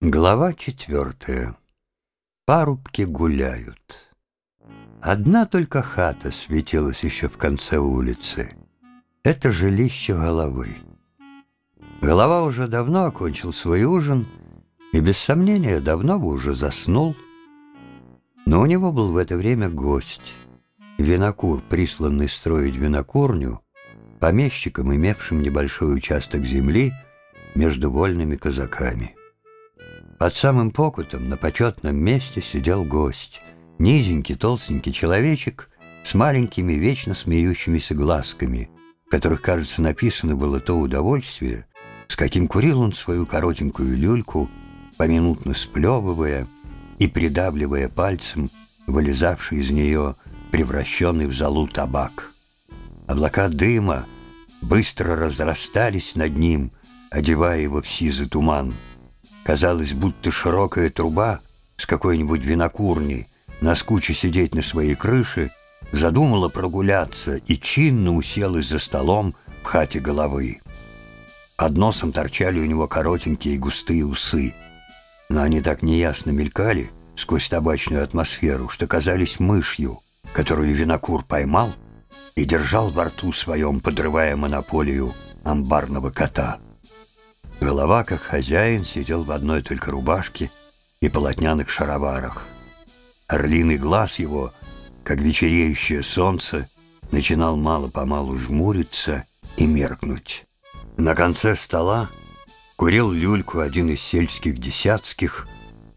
Глава четвертая. Парубки гуляют. Одна только хата светилась еще в конце улицы. Это жилище головы. Голова уже давно окончил свой ужин и, без сомнения, давно бы уже заснул. Но у него был в это время гость. Винокур, присланный строить винокурню, помещиком, имевшим небольшой участок земли между вольными казаками. Под самым покутом на почетном месте сидел гость. Низенький, толстенький человечек с маленькими, вечно смеющимися глазками, в которых, кажется, написано было то удовольствие, с каким курил он свою коротенькую люльку, поминутно сплевывая и придавливая пальцем вылезавший из нее превращенный в золу табак. Облака дыма быстро разрастались над ним, одевая его в сизый туман — Казалось, будто широкая труба с какой-нибудь винокурни, наскуче сидеть на своей крыше, задумала прогуляться и чинно уселась за столом в хате головы. Под носом торчали у него коротенькие густые усы, но они так неясно мелькали сквозь табачную атмосферу, что казались мышью, которую винокур поймал и держал во рту своем, подрывая монополию амбарного кота. Голова, как хозяин, сидел в одной только рубашке и полотняных шароварах. Орлиный глаз его, как вечереющее солнце, начинал мало-помалу жмуриться и меркнуть. На конце стола курил люльку один из сельских десятских,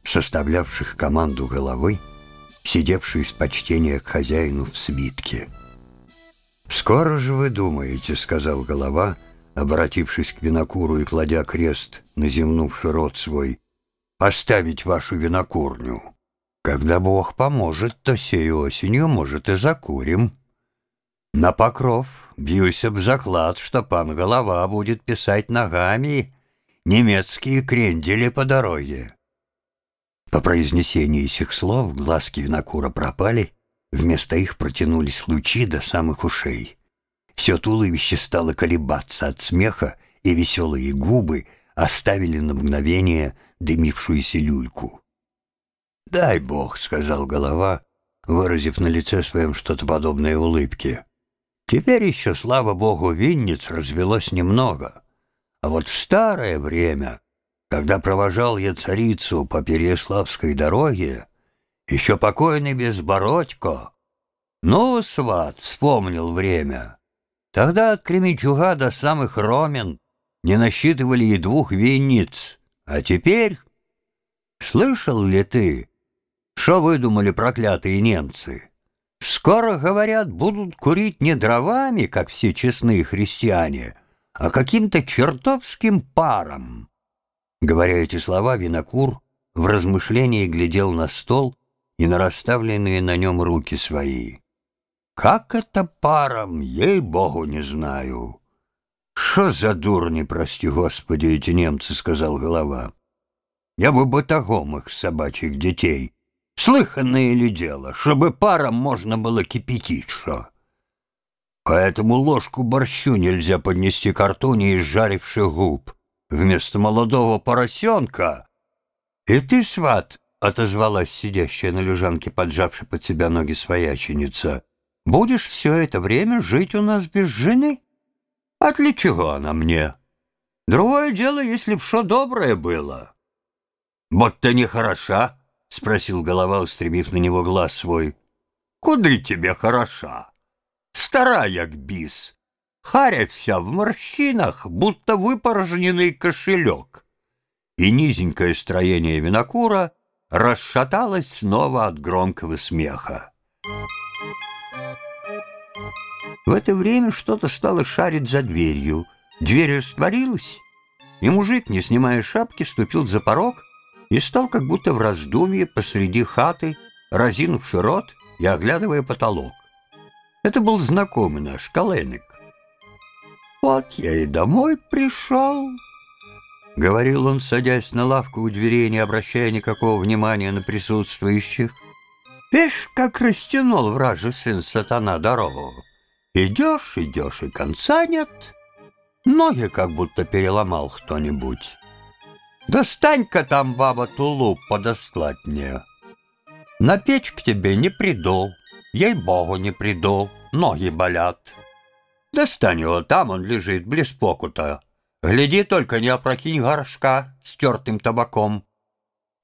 составлявших команду головы, сидевший из почтения к хозяину в свитке. «Скоро же вы думаете», — сказал голова, — обратившись к винокуру и кладя крест на земнувший рот свой, «поставить вашу винокурню. Когда Бог поможет, то сей осенью, может, и закурим. На покров бьюсь об заклад, что пан Голова будет писать ногами немецкие крендели по дороге». По произнесении сих слов глазки винокура пропали, вместо их протянулись лучи до самых ушей. Все туловище стало колебаться от смеха, и веселые губы оставили на мгновение дымившуюся люльку. «Дай бог», — сказал голова, выразив на лице своем что-то подобное улыбке. «Теперь еще, слава богу, винниц развелось немного. А вот в старое время, когда провожал я царицу по Переяславской дороге, еще покойный Безбородько, ну, сват, вспомнил время». Тогда Кременчуга до самых Ромен не насчитывали и двух винниц. А теперь... Слышал ли ты, что выдумали проклятые немцы? Скоро, говорят, будут курить не дровами, как все честные христиане, а каким-то чертовским паром. Говоря эти слова, винокур в размышлении глядел на стол и на расставленные на нем руки свои. Как это паром, ей-богу, не знаю. Что за дурни, прости господи, эти немцы, сказал голова. Я бы батагом их собачьих детей. Слыханное ли дело, чтобы паром можно было кипятить, что? Поэтому ложку борщу нельзя поднести к рту, не изжаривших губ. Вместо молодого поросенка... И ты, сват, — отозвалась сидящая на лежанке, поджавшая под себя ноги свояченица, — Будешь все это время жить у нас без жены? А для чего она мне? Другое дело, если б что доброе было. Вот ты не хороша, — спросил голова, устремив на него глаз свой. Куды тебе хороша? Стара, як бис. Харя вся в морщинах, будто выпорожненный кошелек. И низенькое строение винокура расшаталось снова от громкого смеха. В это время что-то стало шарить за дверью. Дверь растворилась, и мужик, не снимая шапки, ступил за порог и стал как будто в раздумье посреди хаты, разинувши рот и оглядывая потолок. Это был знакомый наш, Каленик. «Вот я и домой пришел», — говорил он, садясь на лавку у дверей, не обращая никакого внимания на присутствующих. «Вишь, как растянул вражий сын сатана дорогу. Идешь, идешь, и конца нет. Ноги как будто переломал кто-нибудь. Достань-ка там, баба, тулуп подослать мне. На печь к тебе не приду, ей-богу, не приду, ноги болят. Достань его, там он лежит, близ покута. Гляди только, не опрокинь горшка с тертым табаком.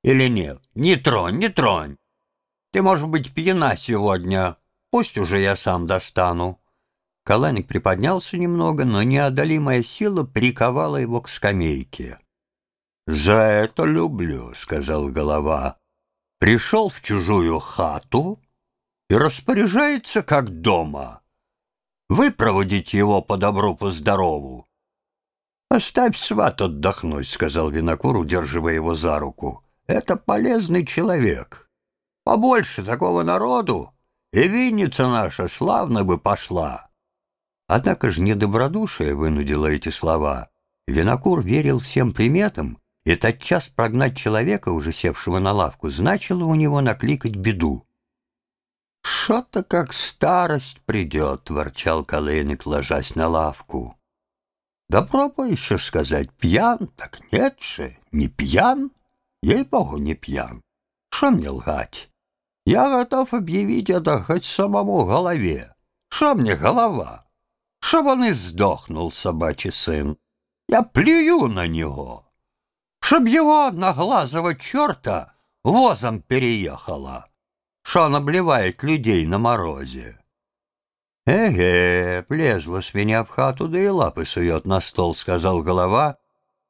Или нет, не тронь, не тронь. Ты, может быть, пьяна сегодня, пусть уже я сам достану. Каланик приподнялся немного, но неодолимая сила приковала его к скамейке. «За это люблю», — сказал голова. «Пришел в чужую хату и распоряжается, как дома. Выпроводить его по добру, по здорову». «Оставь сват отдохнуть», — сказал винокур, удерживая его за руку. «Это полезный человек. Побольше такого народу, и винница наша славно бы пошла». Однако же недобродушие вынудило эти слова. Винокур верил всем приметам, и тотчас прогнать человека, уже севшего на лавку, значило у него накликать беду. «Шо-то как старость придет», — ворчал Калейник, ложась на лавку. «Да пробуй еще сказать, пьян, так нет же, не пьян, ей-богу, не пьян. Что мне лгать? Я готов объявить это хоть самому голове. Что мне голова? Чтоб он и сдохнул, собачий сын. Я плюю на него» чтоб его одноглазого черта возом переехала, что он обливает людей на морозе. «Эге, плезла свинья в хату, да и лапы сует на стол», — сказал голова,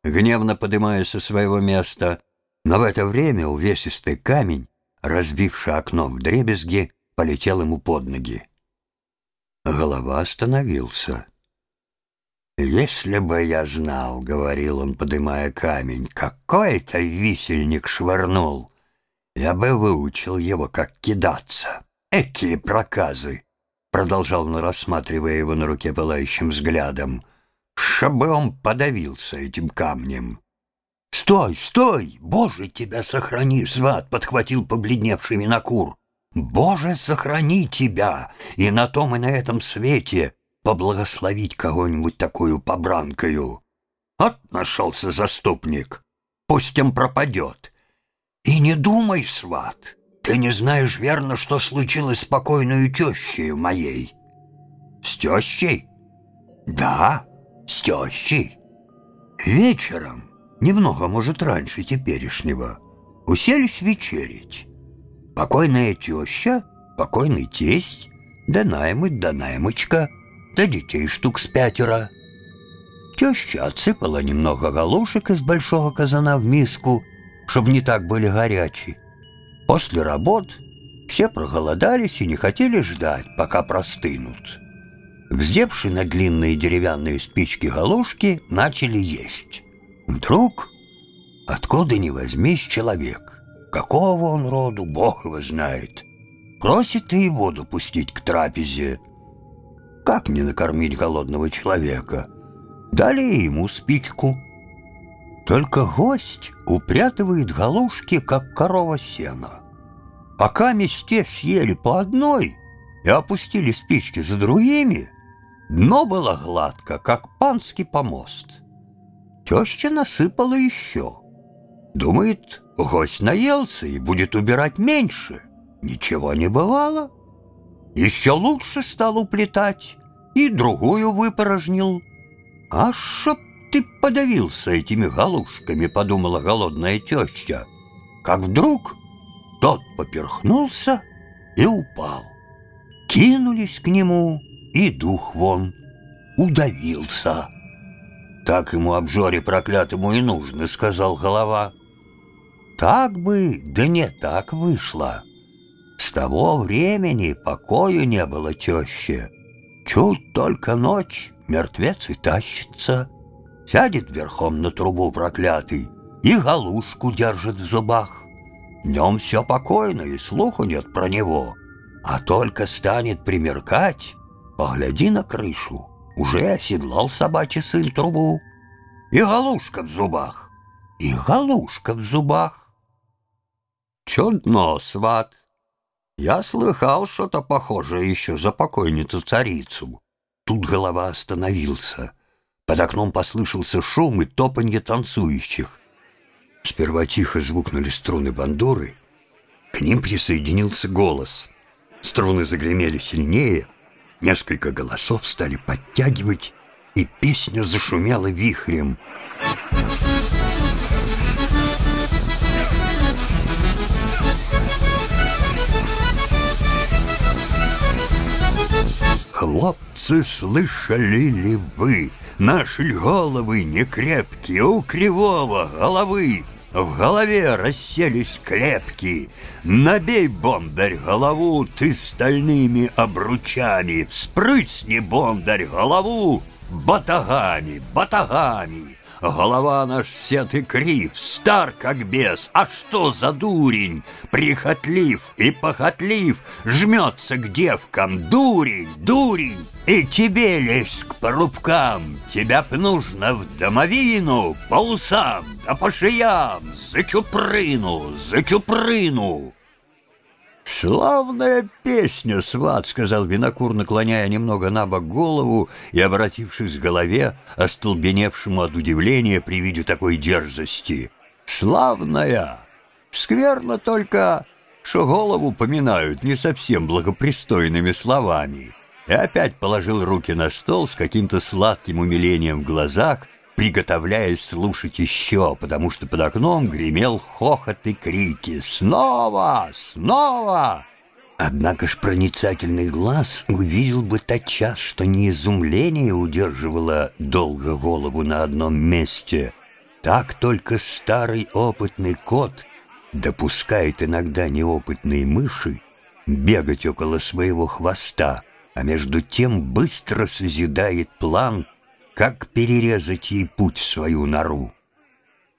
гневно подымаясь со своего места. Но в это время увесистый камень, разбивший окно в дребезги, полетел ему под ноги. Голова остановился. «Если бы я знал, — говорил он, подымая камень, — какой это висельник швырнул, я бы выучил его, как кидаться. Экие проказы!» Продолжал он, рассматривая его на руке пылающим взглядом. «Чтобы он подавился этим камнем!» «Стой, стой! Боже, тебя сохрани, сват!» — подхватил побледневший винокур. «Боже, сохрани тебя! И на том, и на этом свете поблагословить кого-нибудь такую побранкою. От нашелся заступник, пусть им пропадет. И не думай, сват, ты не знаешь верно, что случилось с покойной тещей моей. С тещей? Да, с тещей. Вечером, немного, может, раньше теперешнего, уселись вечерить. Покойная теща, покойный тесть, да наймыть, да наймочка — да детей штук с пятеро. Теща отсыпала немного галушек из большого казана в миску, чтобы не так были горячие. После работ все проголодались и не хотели ждать, пока простынут. Вздевши на длинные деревянные спички галушки, начали есть. Вдруг, откуда ни возьмись человек, какого он роду, Бог его знает, просит и воду пустить к трапезе, как не накормить голодного человека? Дали ему спичку. Только гость упрятывает галушки, как корова сена. Пока месте съели по одной и опустили спички за другими, дно было гладко, как панский помост. Теща насыпала еще. Думает, гость наелся и будет убирать меньше. Ничего не бывало. Еще лучше стал уплетать и другую выпорожнил. А чтоб ты подавился этими галушками, подумала голодная теща, как вдруг тот поперхнулся и упал. Кинулись к нему, и дух вон удавился. «Так ему обжоре проклятому и нужно», — сказал голова. «Так бы, да не так вышло». С того времени покою не было теще. Чуть только ночь, мертвец и тащится, Сядет верхом на трубу проклятый И галушку держит в зубах. Днем все покойно, и слуху нет про него. А только станет примеркать, погляди на крышу, Уже оседлал собачий сын трубу. И галушка в зубах, и галушка в зубах. Чудно, сват, я слыхал что-то похожее еще за покойницу-царицу. Тут голова остановился. Под окном послышался шум и топанье танцующих. Сперва тихо звукнули струны бандуры, к ним присоединился голос. Струны загремели сильнее, несколько голосов стали подтягивать, и песня зашумела вихрем. Хлопцы, слышали ли вы? Наши головы не крепкие, у кривого головы в голове расселись клепки. Набей, бондарь, голову ты стальными обручами, Вспрысни, бондарь, голову батагами, батагами. Голова наш сет и крив, стар как бес, а что за дурень? Прихотлив и похотлив, жмется к девкам, дурень, дурень. И тебе лезь к порубкам, тебя б нужно в домовину, по усам, да по шеям, за чупрыну, за чупрыну. «Славная песня, сват!» — сказал винокур, наклоняя немного на бок голову и обратившись к голове, остолбеневшему от удивления при виде такой дерзости. «Славная! Скверно только, что голову поминают не совсем благопристойными словами». И опять положил руки на стол с каким-то сладким умилением в глазах, приготовляясь слушать еще, потому что под окном гремел хохот и крики «Снова! Снова!» Однако ж проницательный глаз увидел бы тотчас, что не изумление удерживало долго голову на одном месте. Так только старый опытный кот допускает иногда неопытные мыши бегать около своего хвоста, а между тем быстро созидает план — как перерезать ей путь в свою нору.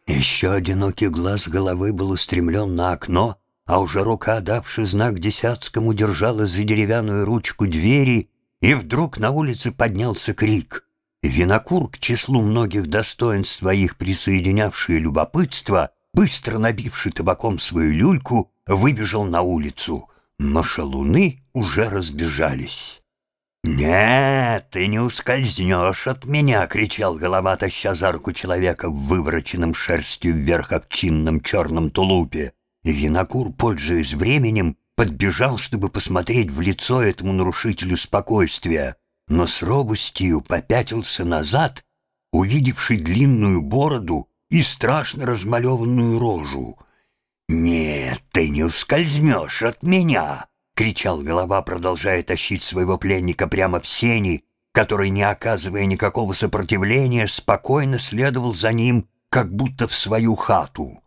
Еще одинокий глаз головы был устремлен на окно, а уже рука, давши знак десятскому, держала за деревянную ручку двери, и вдруг на улице поднялся крик. Винокур, к числу многих достоинств своих присоединявшие любопытство, быстро набивший табаком свою люльку, выбежал на улицу, но шалуны уже разбежались. «Нет, ты не ускользнешь от меня!» — кричал голова, таща за руку человека в вывороченном шерстью вверх овчинном черном тулупе. И винокур, пользуясь временем, подбежал, чтобы посмотреть в лицо этому нарушителю спокойствия, но с робостью попятился назад, увидевший длинную бороду и страшно размалеванную рожу. «Нет, ты не ускользнешь от меня!» Кричал голова, продолжая тащить своего пленника прямо в сени, который, не оказывая никакого сопротивления, спокойно следовал за ним, как будто в свою хату.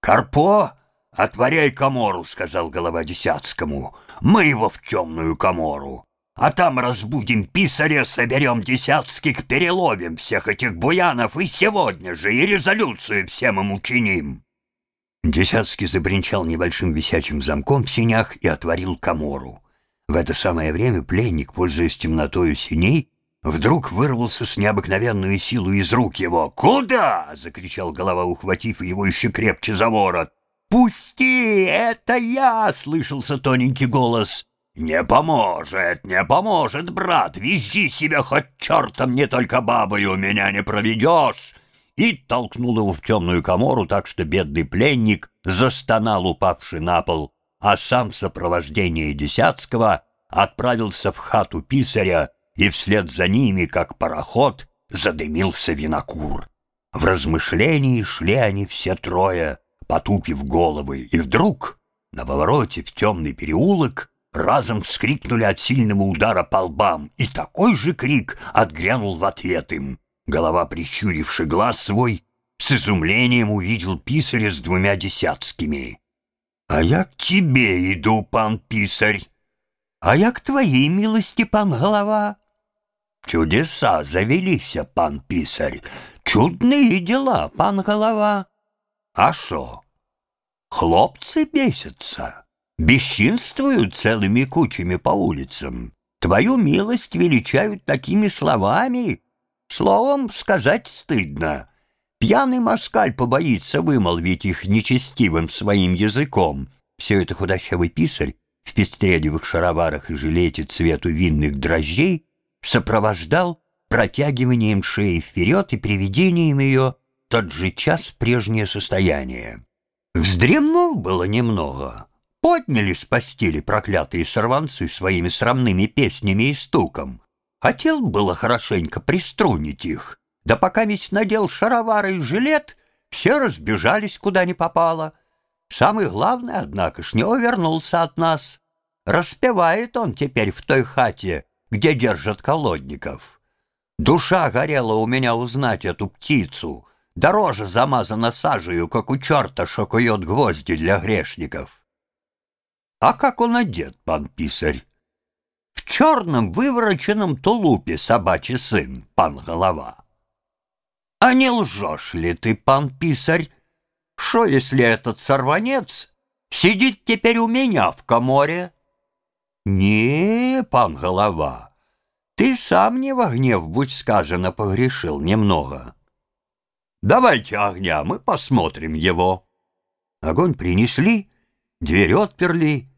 «Карпо, отворяй комору», — сказал голова Десятскому. «Мы его в темную комору, а там разбудим писаря, соберем Десятских, переловим всех этих буянов и сегодня же и резолюцию всем им учиним». Десятский забринчал небольшим висячим замком в синях и отворил комору. В это самое время пленник, пользуясь темнотою синей, вдруг вырвался с необыкновенной силой из рук его. «Куда?» — закричал голова, ухватив его еще крепче за ворот. «Пусти! Это я!» — слышался тоненький голос. «Не поможет, не поможет, брат! Везжи себя хоть чертом, не только бабою меня не проведешь!» И толкнул его в темную комору так, что бедный пленник застонал, упавший на пол, а сам в сопровождении Десятского отправился в хату писаря, и вслед за ними, как пароход, задымился винокур. В размышлении шли они все трое, потупив головы, и вдруг на повороте в темный переулок разом вскрикнули от сильного удара по лбам, и такой же крик отгрянул в ответ им. Голова, прищуривший глаз свой, с изумлением увидел писаря с двумя десятскими. «А я к тебе иду, пан писарь, а я к твоей милости, пан голова». «Чудеса завелися, пан писарь, чудные дела, пан голова». «А шо? Хлопцы бесятся, бесчинствуют целыми кучами по улицам, твою милость величают такими словами, Словом, сказать стыдно. Пьяный москаль побоится вымолвить их нечестивым своим языком. Все это худощавый писарь в пестрелевых шароварах и жилете цвету винных дрожжей сопровождал протягиванием шеи вперед и приведением ее тот же час прежнее состояние. Вздремнул было немного. Подняли с постели проклятые сорванцы своими срамными песнями и стуком. Хотел было хорошенько приструнить их, да пока ведь надел шаровары и жилет, все разбежались куда ни попало. Самый главный, однако не увернулся от нас. Распевает он теперь в той хате, где держат колодников. Душа горела у меня узнать эту птицу. Дороже замазана сажею, как у черта шокует гвозди для грешников. А как он одет, пан писарь? В черном вывороченном тулупе собачий сын, пан голова. А не лжешь ли ты, пан писарь? Что, если этот сорванец сидит теперь у меня в коморе? Не, пан голова, ты сам не во гнев, будь сказано, погрешил немного. Давайте огня, мы посмотрим его. Огонь принесли, дверь отперли,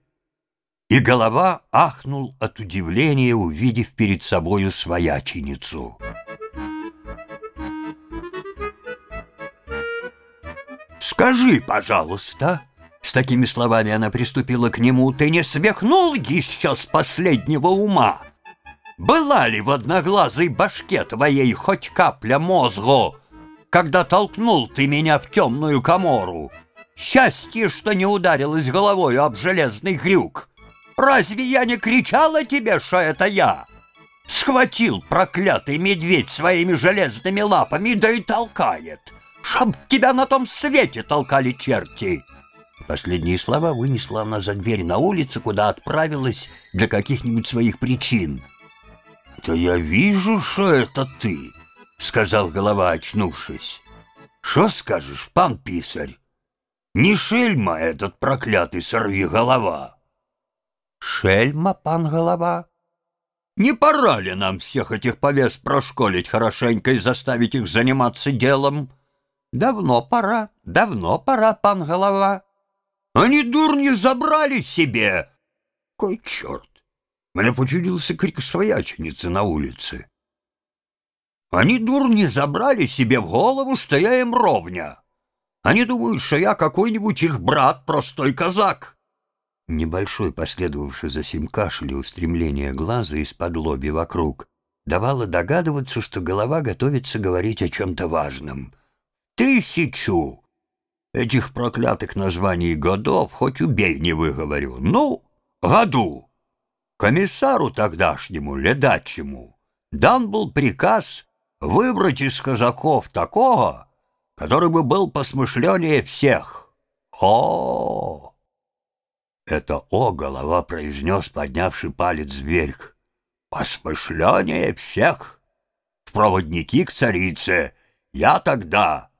и голова ахнул от удивления, увидев перед собою свояченицу. «Скажи, пожалуйста!» С такими словами она приступила к нему. «Ты не смехнул еще с последнего ума? Была ли в одноглазой башке твоей хоть капля мозгу, когда толкнул ты меня в темную комору? Счастье, что не ударилась головой об железный крюк!» Разве я не кричала тебе, что это я? Схватил проклятый медведь своими железными лапами, да и толкает. Чтоб тебя на том свете толкали черти. Последние слова вынесла она за дверь на улицу, куда отправилась для каких-нибудь своих причин. «Да я вижу, что это ты», — сказал голова, очнувшись. «Что скажешь, пан писарь? Не шельма этот проклятый сорви голова». Шельма, пан голова? Не пора ли нам всех этих повес прошколить хорошенько и заставить их заниматься делом? Давно пора, давно пора, пан голова. Они дурни забрали себе. Кой черт! Мне почудился крик свояченицы на улице. Они дурни забрали себе в голову, что я им ровня. Они думают, что я какой-нибудь их брат, простой казак. Небольшой последовавший за сим кашель и устремление глаза из-под лоби вокруг давало догадываться, что голова готовится говорить о чем-то важном. «Тысячу!» Этих проклятых названий годов хоть убей не выговорю. Ну, году. Комиссару тогдашнему, ледачему, дан был приказ выбрать из казаков такого, который бы был посмышленнее всех. О, -о, -о! Это «о» голова произнес, поднявший палец вверх. «Посмышленнее всех! В проводники к царице! Я тогда!»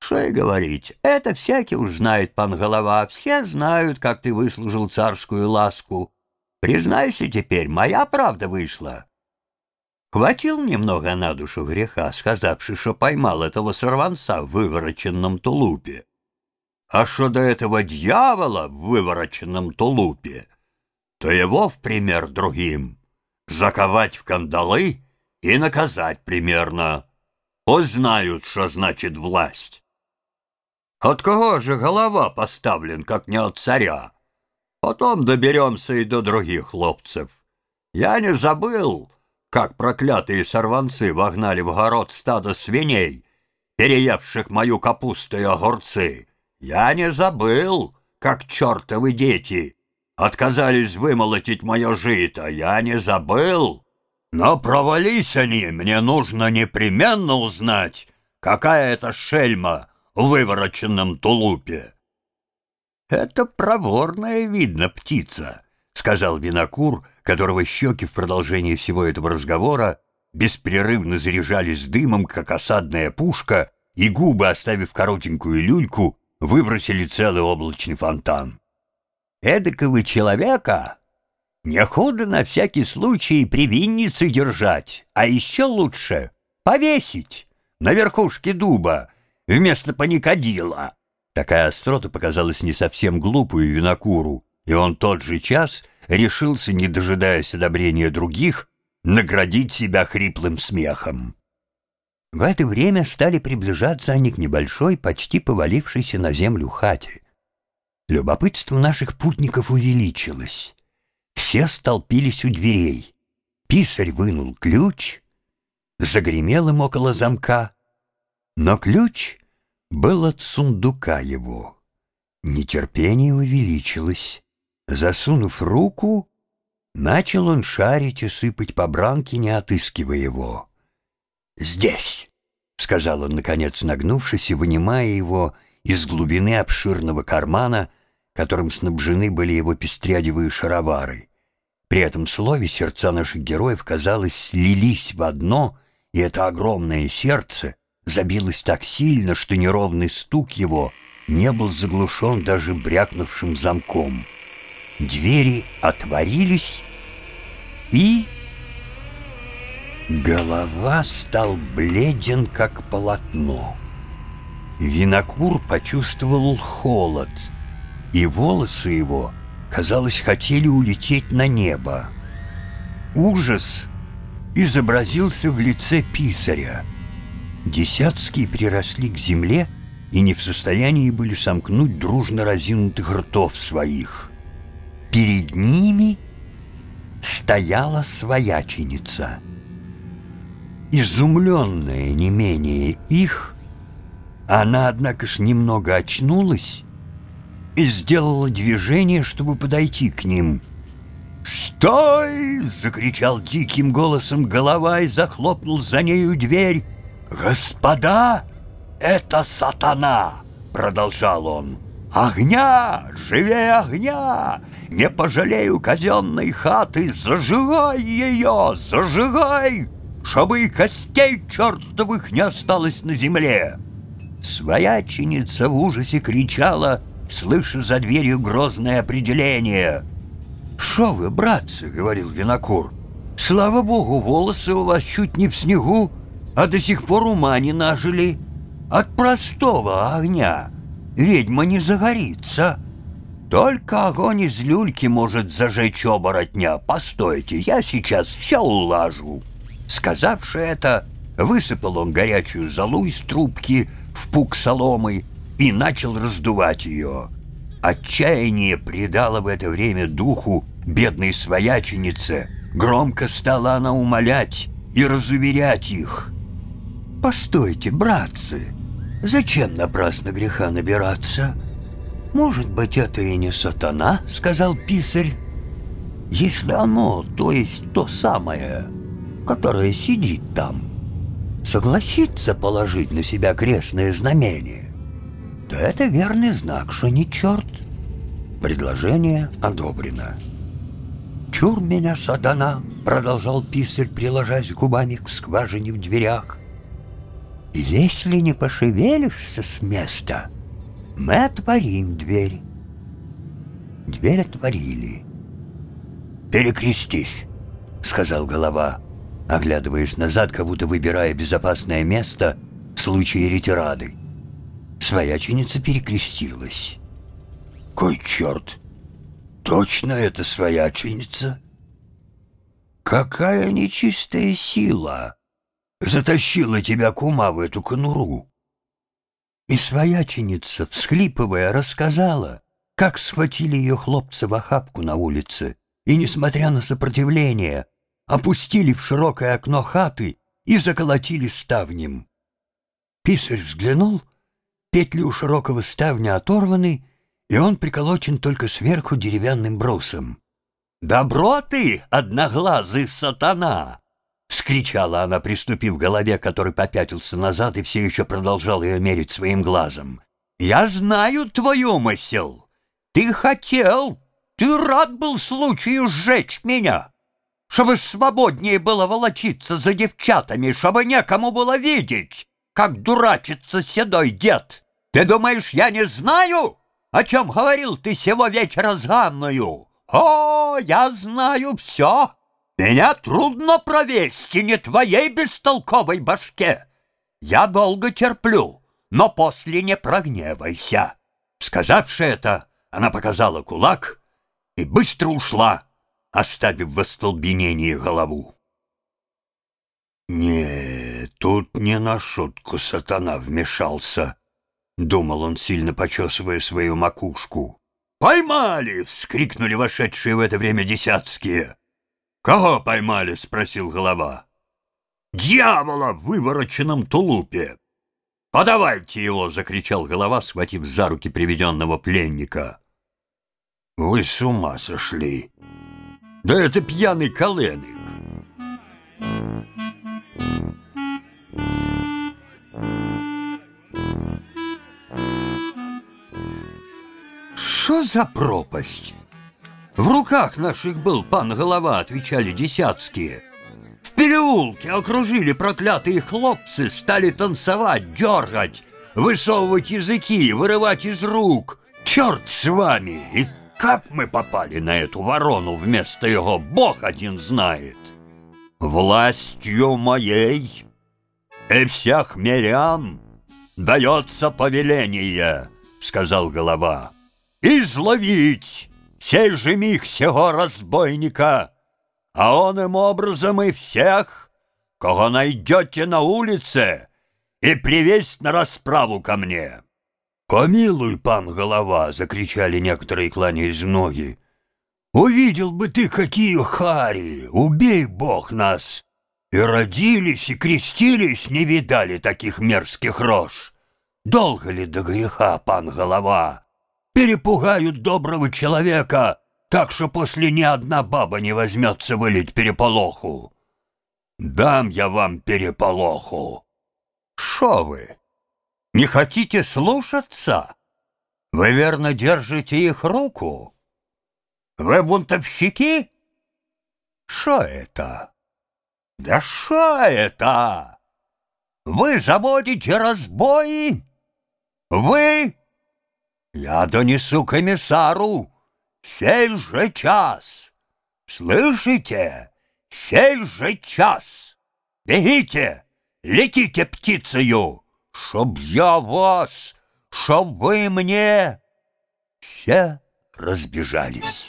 Что и говорить, это всякий уж знает, пан голова, все знают, как ты выслужил царскую ласку. Признайся теперь, моя правда вышла. Хватил немного на душу греха, сказавши, что поймал этого сорванца в вывороченном тулупе. А что до этого дьявола в вывороченном тулупе, то его в пример другим заковать в кандалы и наказать примерно. Узнают, что значит власть. От кого же голова поставлен, как не от царя? Потом доберемся и до других хлопцев. Я не забыл, как проклятые сорванцы вогнали в город стадо свиней, переевших мою капусту и огурцы. Я не забыл, как чертовы дети отказались вымолотить мое жито. Я не забыл. Но провались они, мне нужно непременно узнать, какая это шельма в вывороченном тулупе. «Это проворная, видно, птица», — сказал винокур, которого щеки в продолжении всего этого разговора беспрерывно заряжались дымом, как осадная пушка, и губы, оставив коротенькую люльку, выбросили целый облачный фонтан. Эдакого человека не худо на всякий случай при виннице держать, а еще лучше повесить на верхушке дуба вместо паникодила. Такая острота показалась не совсем глупую винокуру, и он тот же час решился, не дожидаясь одобрения других, наградить себя хриплым смехом. В это время стали приближаться они к небольшой, почти повалившейся на землю хате. Любопытство наших путников увеличилось. Все столпились у дверей. Писарь вынул ключ, загремел им около замка, но ключ был от сундука его. Нетерпение увеличилось. Засунув руку, начал он шарить и сыпать по бранке, не отыскивая его. «Здесь!» — сказал он, наконец, нагнувшись и вынимая его из глубины обширного кармана, которым снабжены были его пестрядевые шаровары. При этом слове сердца наших героев, казалось, слились в одно, и это огромное сердце забилось так сильно, что неровный стук его не был заглушен даже брякнувшим замком. Двери отворились, и... Голова стал бледен, как полотно. Винокур почувствовал холод, и волосы его, казалось, хотели улететь на небо. Ужас изобразился в лице писаря. Десятские приросли к земле и не в состоянии были сомкнуть дружно разинутых ртов своих. Перед ними стояла свояченица. Изумленная не менее их, она, однако ж, немного очнулась и сделала движение, чтобы подойти к ним. «Стой!» — закричал диким голосом голова и захлопнул за нею дверь. «Господа, это сатана!» — продолжал он. Огня! Живее огня! Не пожалею казенной хаты, зажигай ее, зажигай, чтобы и костей чертовых не осталось на земле. Свояченица в ужасе кричала, слыша за дверью грозное определение. «Шо вы, братцы?» — говорил винокур. «Слава богу, волосы у вас чуть не в снегу, а до сих пор ума не нажили. От простого огня» ведьма не загорится. Только огонь из люльки может зажечь оборотня. Постойте, я сейчас все улажу. Сказавши это, высыпал он горячую золу из трубки в пук соломы и начал раздувать ее. Отчаяние придало в это время духу бедной свояченице. Громко стала она умолять и разуверять их. «Постойте, братцы!» Зачем напрасно греха набираться? Может быть, это и не сатана, сказал писарь. Если оно, то есть то самое, которое сидит там, согласится положить на себя крестное знамение, то это верный знак, что не черт. Предложение одобрено. «Чур меня, сатана!» — продолжал писарь, приложась губами к скважине в дверях. Если не пошевелишься с места, мы отворим дверь. Дверь отворили. «Перекрестись», — сказал голова, оглядываясь назад, как будто выбирая безопасное место в случае ретирады. Свояченица перекрестилась. «Кой черт! Точно это свояченица?» «Какая нечистая сила!» затащила тебя кума в эту конуру. И свояченица, всхлипывая, рассказала, как схватили ее хлопцы в охапку на улице и, несмотря на сопротивление, опустили в широкое окно хаты и заколотили ставнем. Писарь взглянул, петли у широкого ставня оторваны, и он приколочен только сверху деревянным брусом. «Добро ты, одноглазый сатана!» — вскричала она, приступив к голове, который попятился назад и все еще продолжал ее мерить своим глазом. «Я знаю твой умысел. Ты хотел, ты рад был случаю сжечь меня, чтобы свободнее было волочиться за девчатами, чтобы некому было видеть, как дурачится седой дед. Ты думаешь, я не знаю, о чем говорил ты сего вечера с Ганною? О, я знаю все!» Меня трудно провести не твоей бестолковой башке. Я долго терплю, но после не прогневайся. Сказавши это, она показала кулак и быстро ушла, оставив в остолбенении голову. «Нет, Тут не на шутку сатана вмешался, думал он, сильно почесывая свою макушку. «Поймали!» — вскрикнули вошедшие в это время десятские. «Кого поймали?» — спросил голова. «Дьявола в вывороченном тулупе!» «Подавайте его!» — закричал голова, схватив за руки приведенного пленника. «Вы с ума сошли! Да это пьяный коленик!» Что за пропасть? В руках наших был пан голова, отвечали десятские. В переулке окружили проклятые хлопцы, стали танцевать, дергать, высовывать языки, вырывать из рук. Черт с вами! И как мы попали на эту ворону вместо его, Бог один знает. Властью моей и всех мирян дается повеление, сказал голова изловить сей же миг сего разбойника, а он им образом и всех, кого найдете на улице, и привесть на расправу ко мне. «Помилуй, пан голова!» — закричали некоторые, кланяясь ноги. «Увидел бы ты, какие хари! Убей бог нас! И родились, и крестились, не видали таких мерзких рож! Долго ли до греха, пан голова?» перепугают доброго человека, так что после ни одна баба не возьмется вылить переполоху. Дам я вам переполоху. Шо вы? Не хотите слушаться? Вы верно держите их руку? Вы бунтовщики? Что это? Да что это? Вы заводите разбои? Вы я донесу комиссару сей же час. Слышите? Сей же час. Бегите, летите птицею, чтоб я вас, чтоб вы мне... Все разбежались.